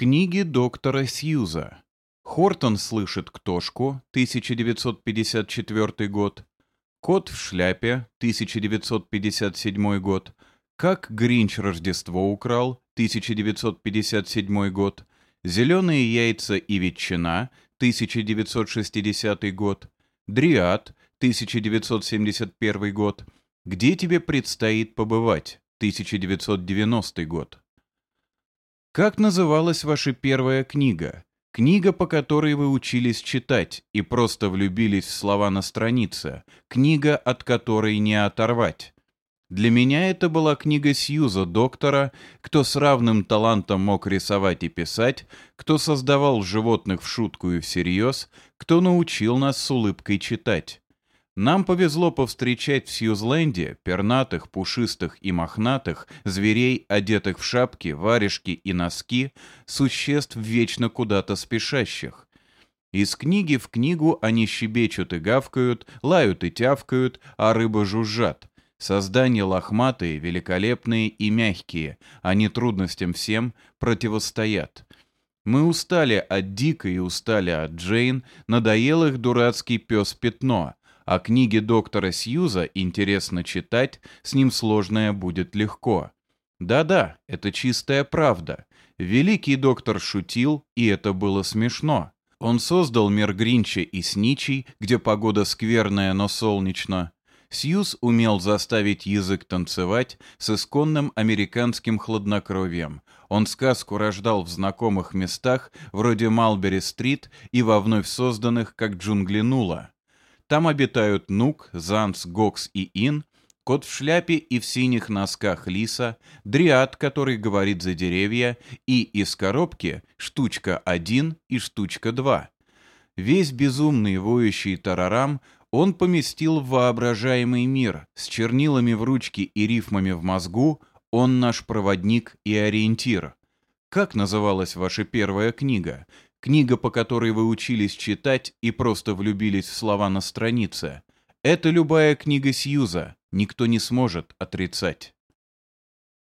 Книги доктора Сьюза. Хортон слышит ктошку, 1954 год. Кот в шляпе, 1957 год. Как Гринч Рождество украл, 1957 год. Зеленые яйца и ветчина, 1960 год. Дриад, 1971 год. Где тебе предстоит побывать, 1990 год. Как называлась ваша первая книга? Книга, по которой вы учились читать и просто влюбились в слова на странице. Книга, от которой не оторвать. Для меня это была книга Сьюза Доктора, кто с равным талантом мог рисовать и писать, кто создавал животных в шутку и всерьез, кто научил нас с улыбкой читать. Нам повезло повстречать в Сьюзленде пернатых, пушистых и мохнатых, зверей, одетых в шапки, варежки и носки, существ вечно куда-то спешащих. Из книги в книгу они щебечут и гавкают, лают и тявкают, а рыбы жужжат. Создания лохматые, великолепные и мягкие, они трудностям всем противостоят. Мы устали от Дика и устали от Джейн, надоел их дурацкий пес Пятно — а книги доктора Сьюза интересно читать, с ним сложное будет легко. Да-да, это чистая правда. Великий доктор шутил, и это было смешно. Он создал мир Гринча и Сничий, где погода скверная, но солнечно. Сьюз умел заставить язык танцевать с исконным американским хладнокровием. Он сказку рождал в знакомых местах, вроде Малбери-стрит и во вновь созданных, как джунгли Нула. Там обитают Нук, Занс, Гокс и Ин, кот в шляпе и в синих носках лиса, дриад, который говорит за деревья, и из коробки штучка 1 и штучка 2. Весь безумный воющий тарарам он поместил в воображаемый мир, с чернилами в ручке и рифмами в мозгу, он наш проводник и ориентир. Как называлась ваша первая книга? Книга, по которой вы учились читать и просто влюбились в слова на странице. Это любая книга Сьюза, никто не сможет отрицать.